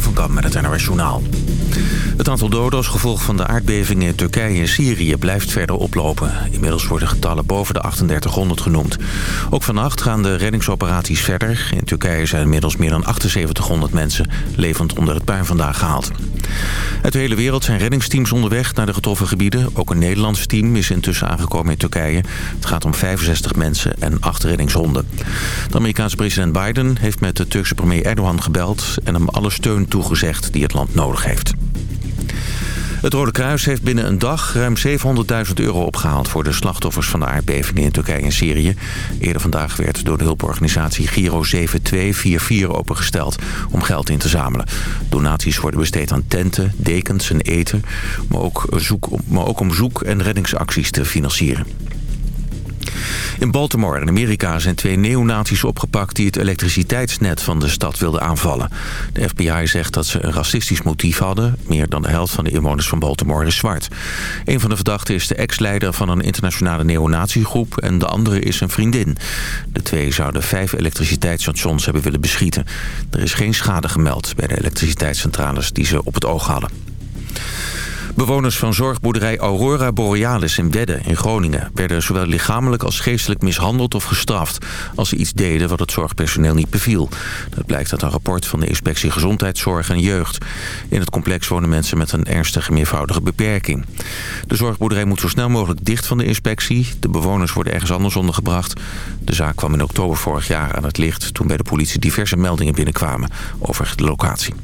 Van met het NRS Journaal. Het aantal doden als gevolg van de aardbevingen in Turkije en Syrië blijft verder oplopen. Inmiddels worden getallen boven de 3800 genoemd. Ook vannacht gaan de reddingsoperaties verder. In Turkije zijn inmiddels meer dan 7800 mensen levend onder het puin vandaag gehaald. Uit de hele wereld zijn reddingsteams onderweg naar de getroffen gebieden. Ook een Nederlands team is intussen aangekomen in Turkije. Het gaat om 65 mensen en 8 reddingshonden. De Amerikaanse president Biden heeft met de Turkse premier Erdogan gebeld... en hem alle steun toegezegd die het land nodig heeft. Het Rode Kruis heeft binnen een dag ruim 700.000 euro opgehaald... voor de slachtoffers van de aardbevingen in Turkije en Syrië. Eerder vandaag werd door de hulporganisatie Giro 7244 opengesteld... om geld in te zamelen. Donaties worden besteed aan tenten, dekens en eten... maar ook, zoek, maar ook om zoek- en reddingsacties te financieren. In Baltimore in Amerika zijn twee neonazies opgepakt... die het elektriciteitsnet van de stad wilden aanvallen. De FBI zegt dat ze een racistisch motief hadden. Meer dan de helft van de inwoners van Baltimore is zwart. Een van de verdachten is de ex-leider van een internationale neonatiegroep... en de andere is een vriendin. De twee zouden vijf elektriciteitsstations hebben willen beschieten. Er is geen schade gemeld bij de elektriciteitscentrales die ze op het oog hadden. Bewoners van zorgboerderij Aurora Borealis in Wedde in Groningen... werden zowel lichamelijk als geestelijk mishandeld of gestraft... als ze iets deden wat het zorgpersoneel niet beviel. Dat blijkt uit een rapport van de Inspectie Gezondheidszorg en Jeugd. In het complex wonen mensen met een ernstige meervoudige beperking. De zorgboerderij moet zo snel mogelijk dicht van de inspectie. De bewoners worden ergens anders ondergebracht. De zaak kwam in oktober vorig jaar aan het licht... toen bij de politie diverse meldingen binnenkwamen over de locatie.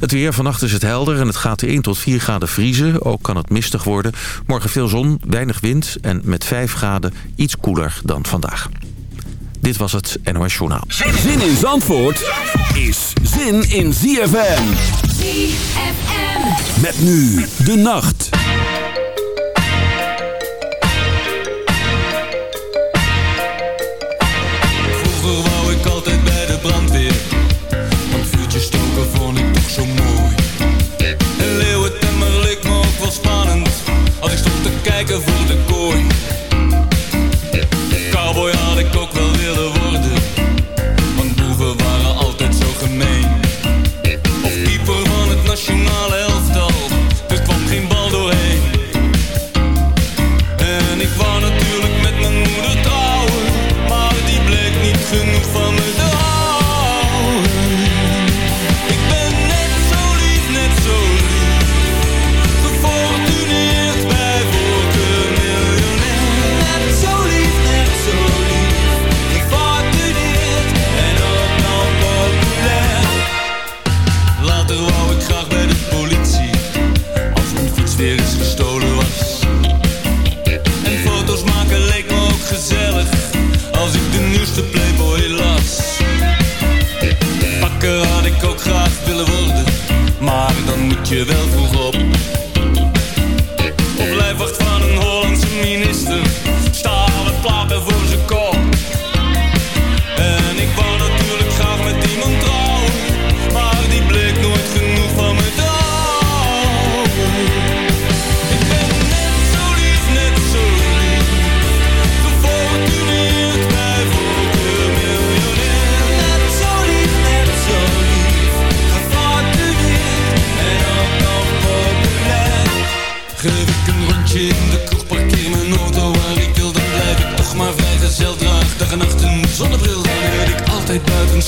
Het weer, vannacht is het helder en het gaat 1 tot 4 graden vriezen. Ook kan het mistig worden. Morgen veel zon, weinig wind en met 5 graden iets koeler dan vandaag. Dit was het NOS Journaal. Zin in Zandvoort is zin in ZFM. ZFM. Met nu de nacht. lekker voelde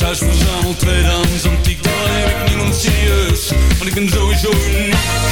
altijd buitenshuis. Verzamel tweedehands antiek, dan neem ik niemand serieus, want ik ben sowieso uniek.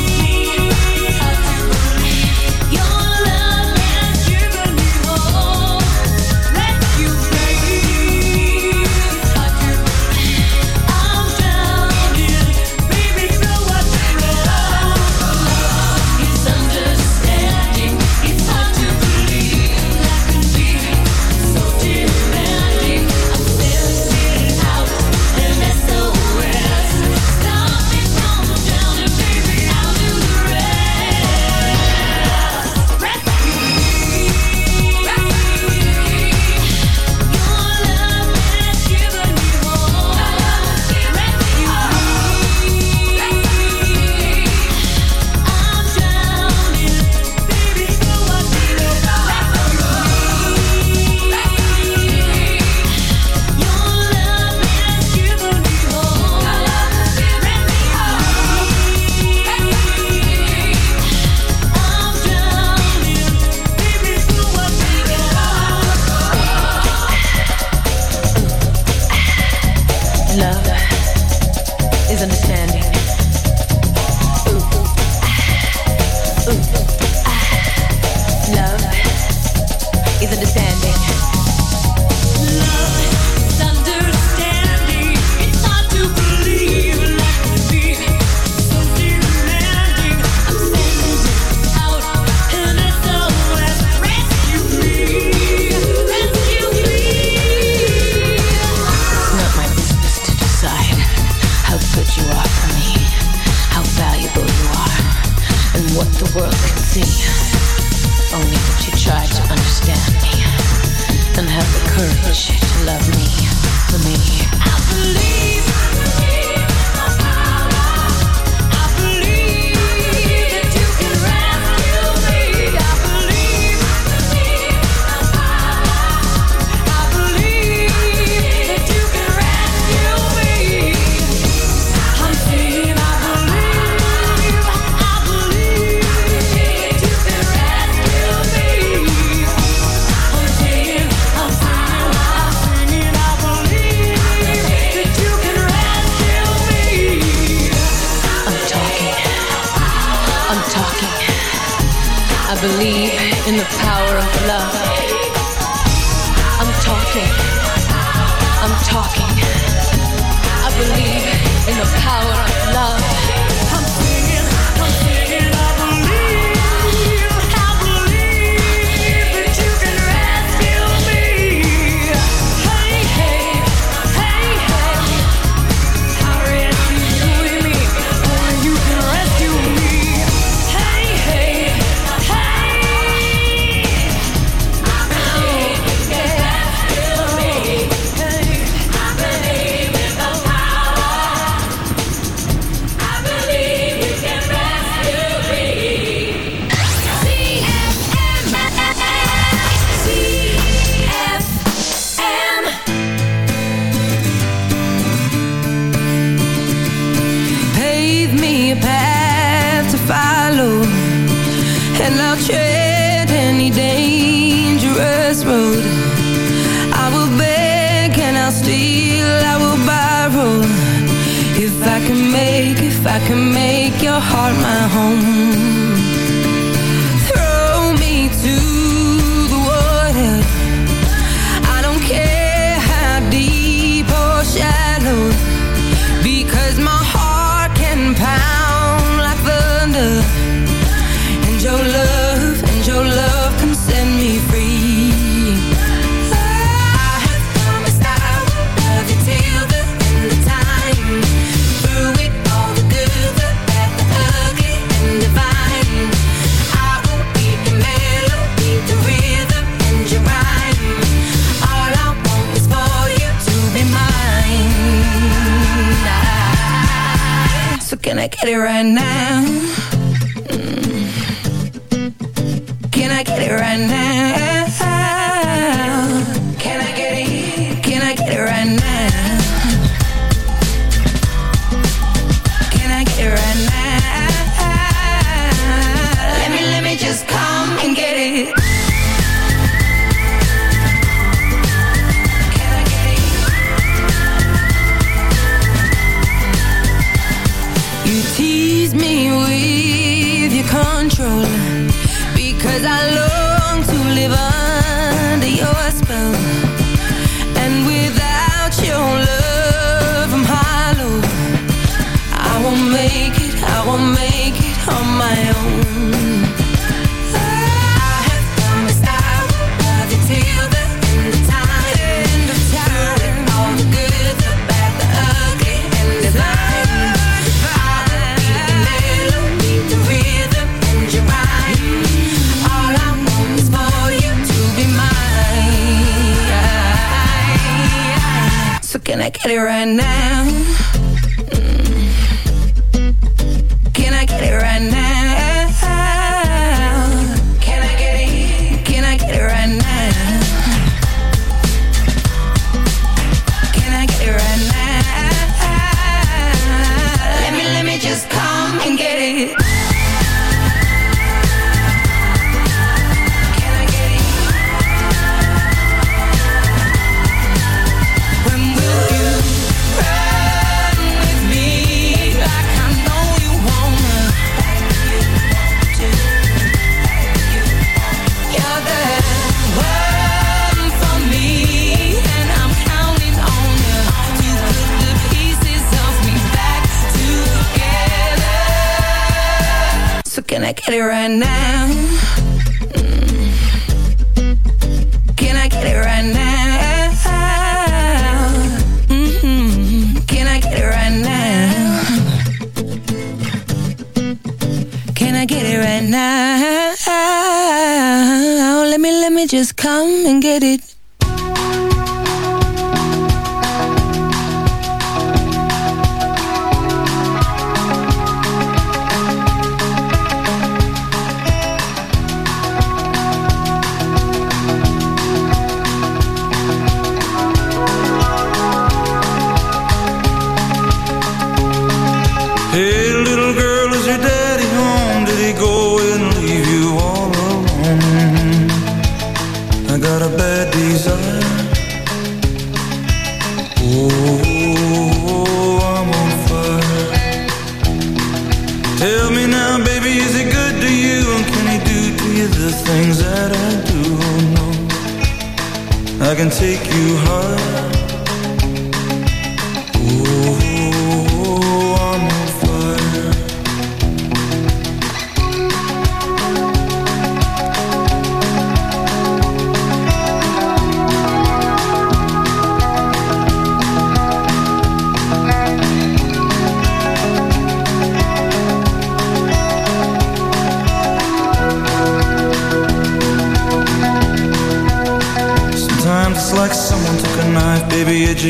come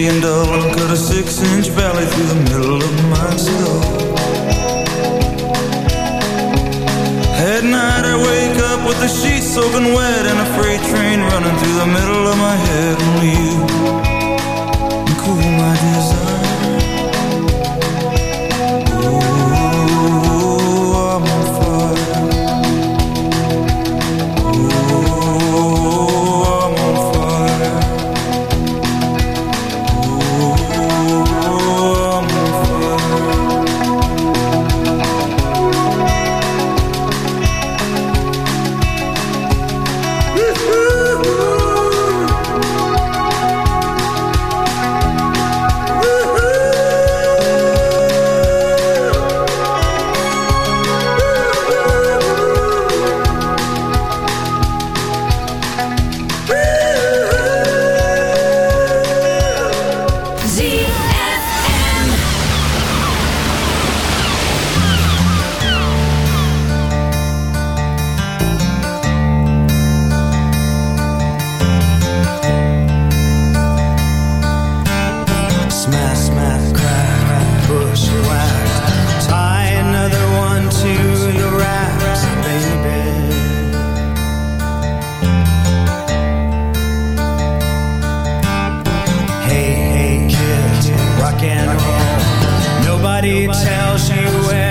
Yüreğimde nobody tells you where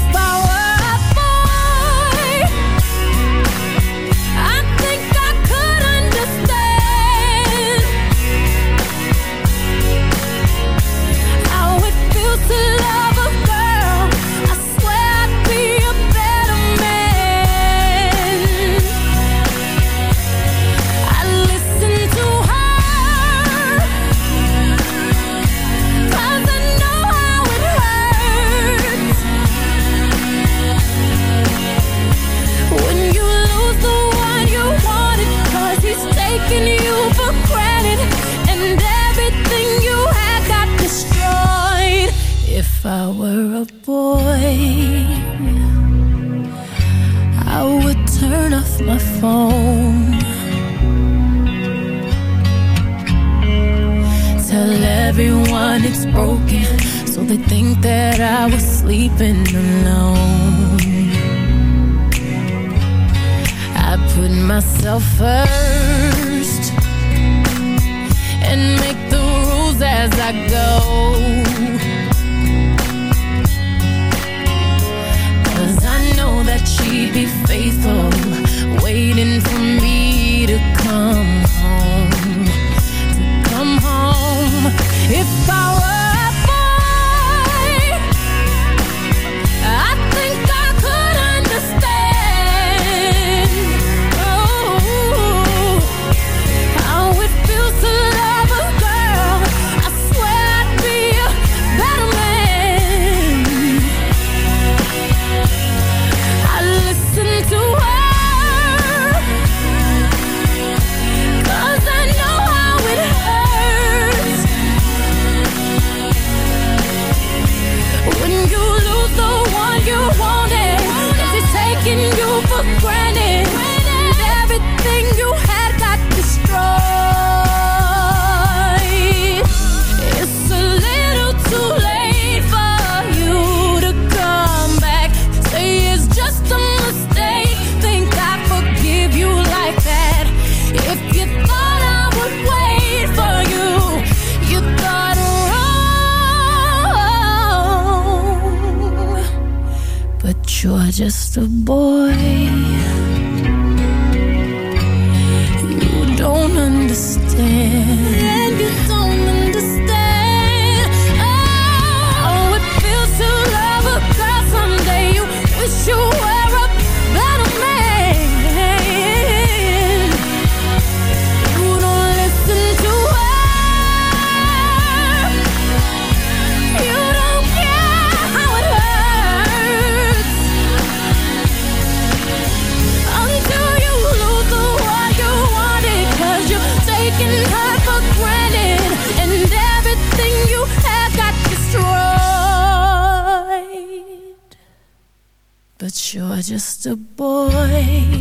yourself first and make the rules as I go. Cause I know that she'd be faithful, waiting for me to come home. To come home if I were. just a boy.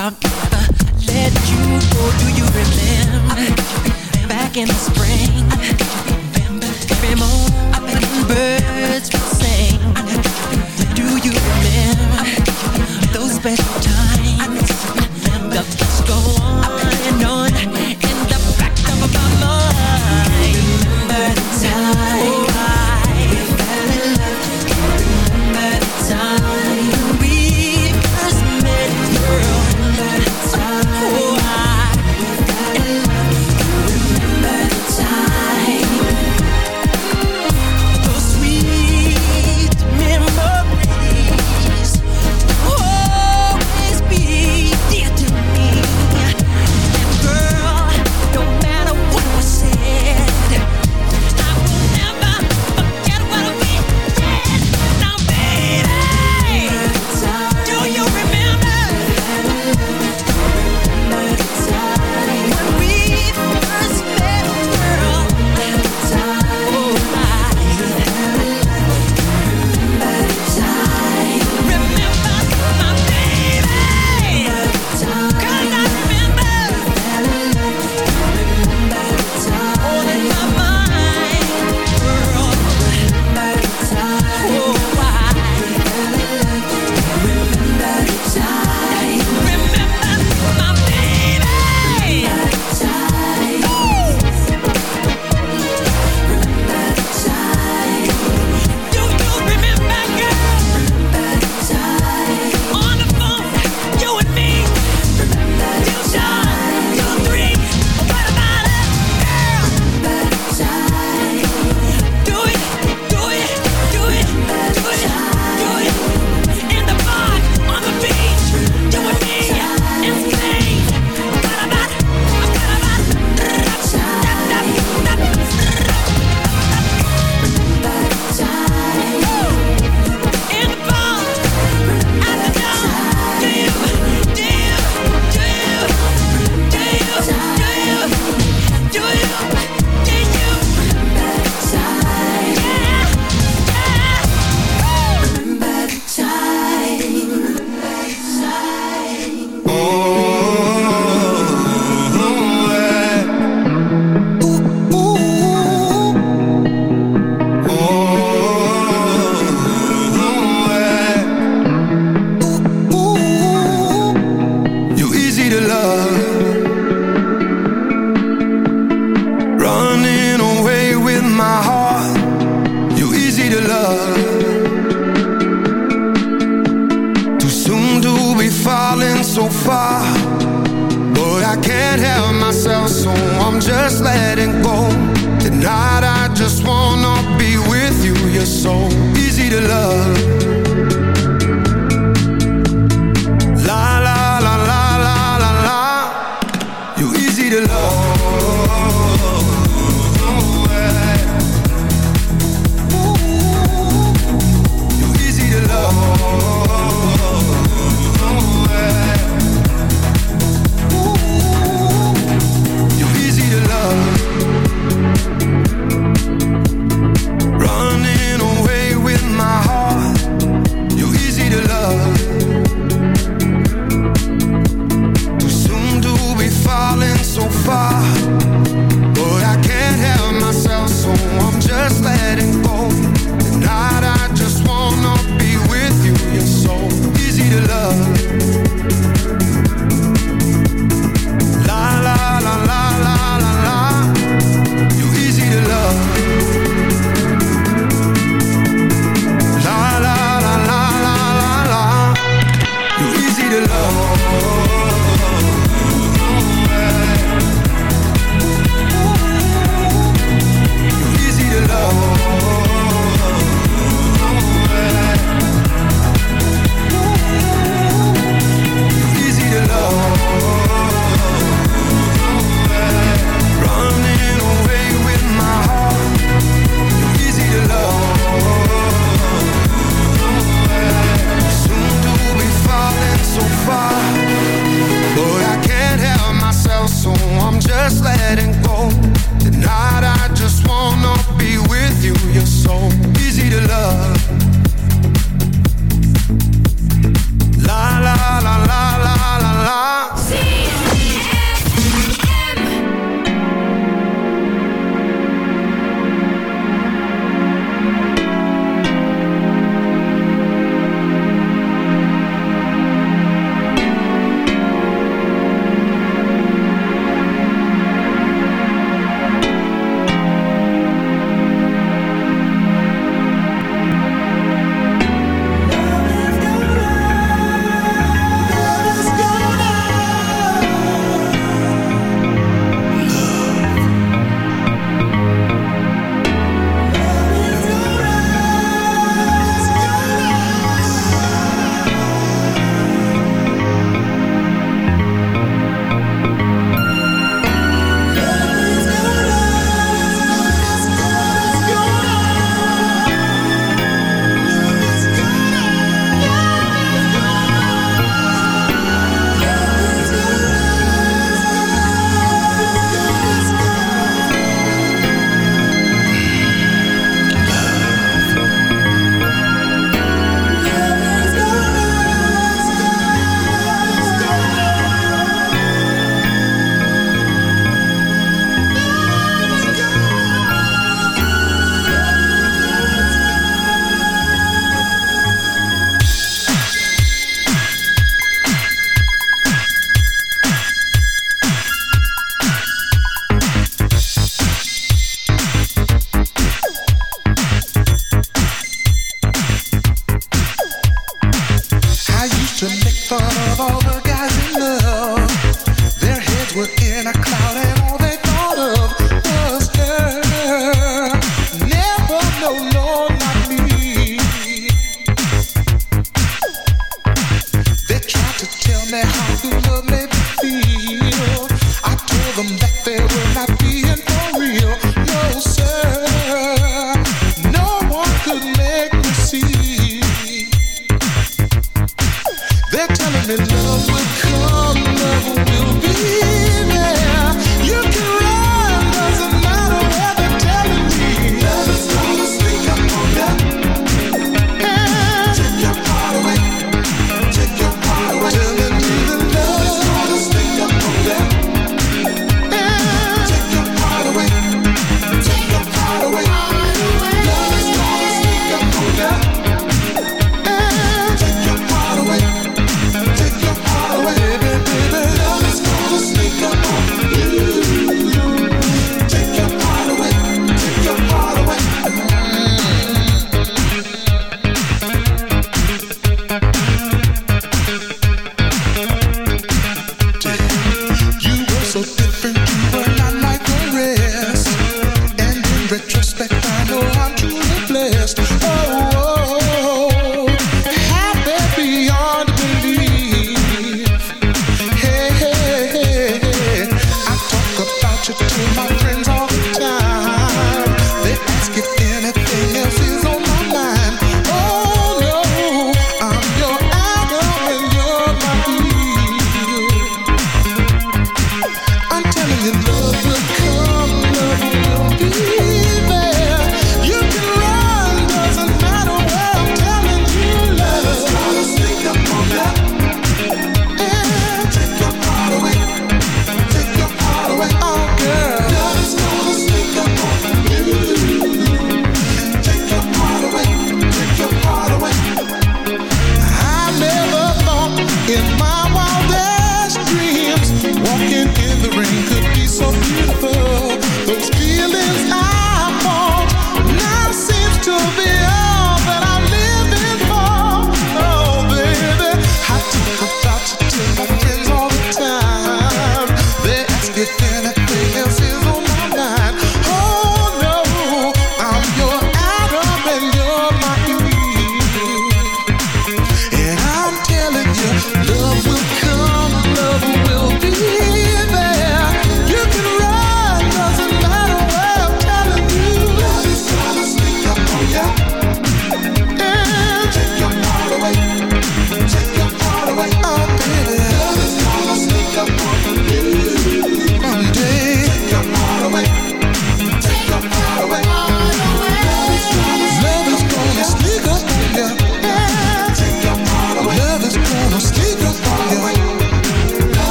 I let you go? Do you remember back in the spring? Every morning birds would sing. Do you remember those special times?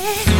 Yeah.